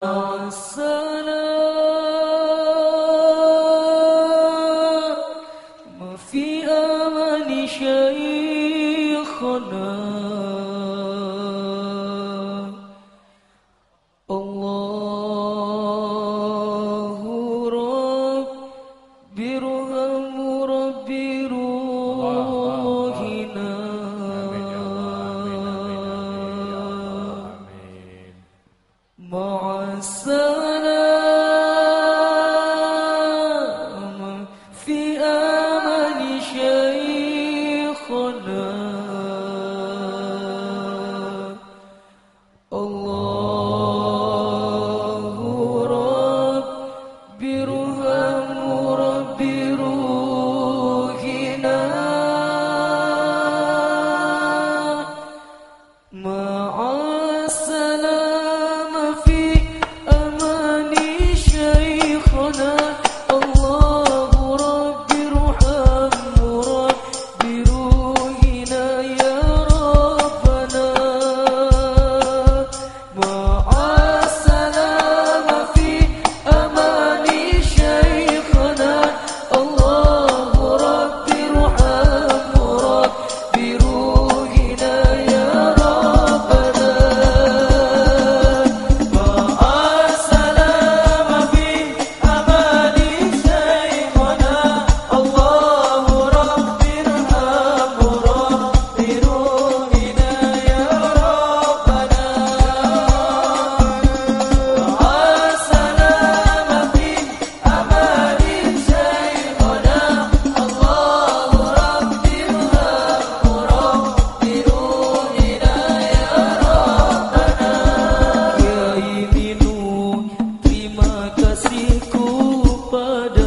Oh, so hatiku pada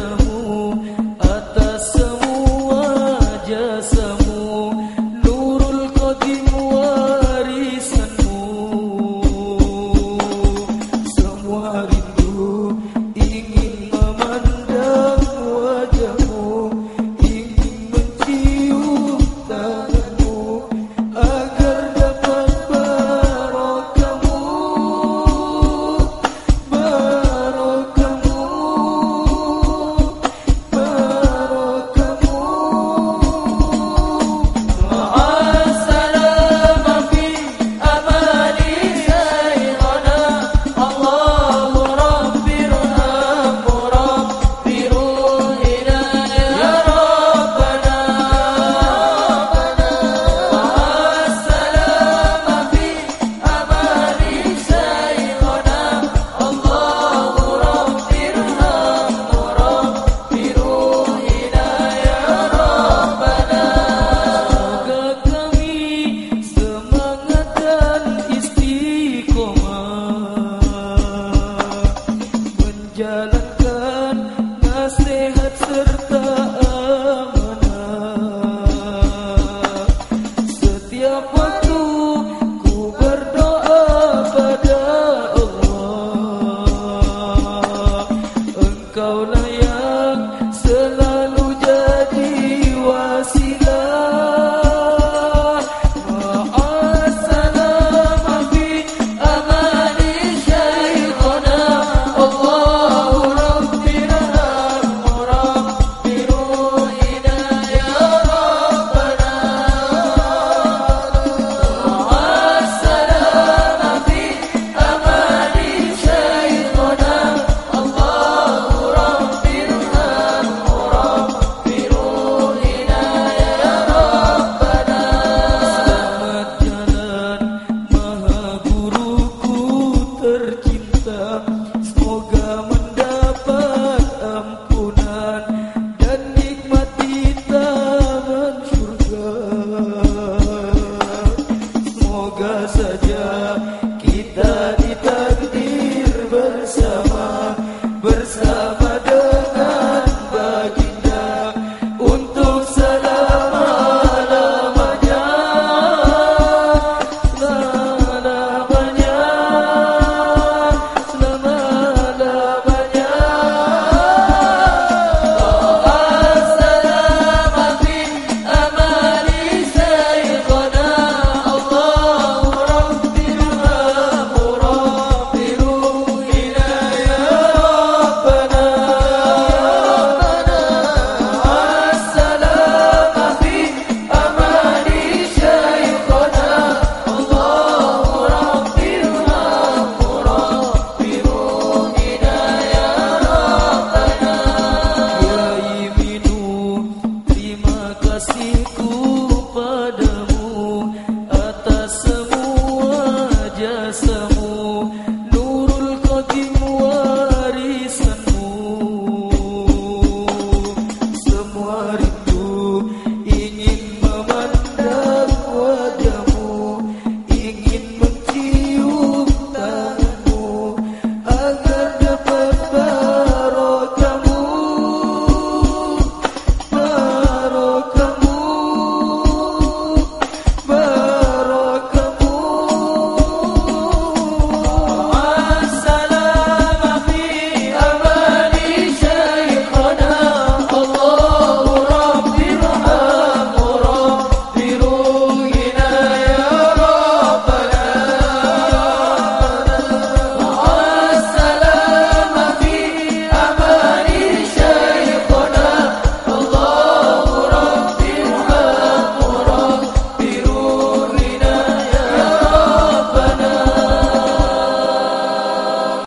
Yeah.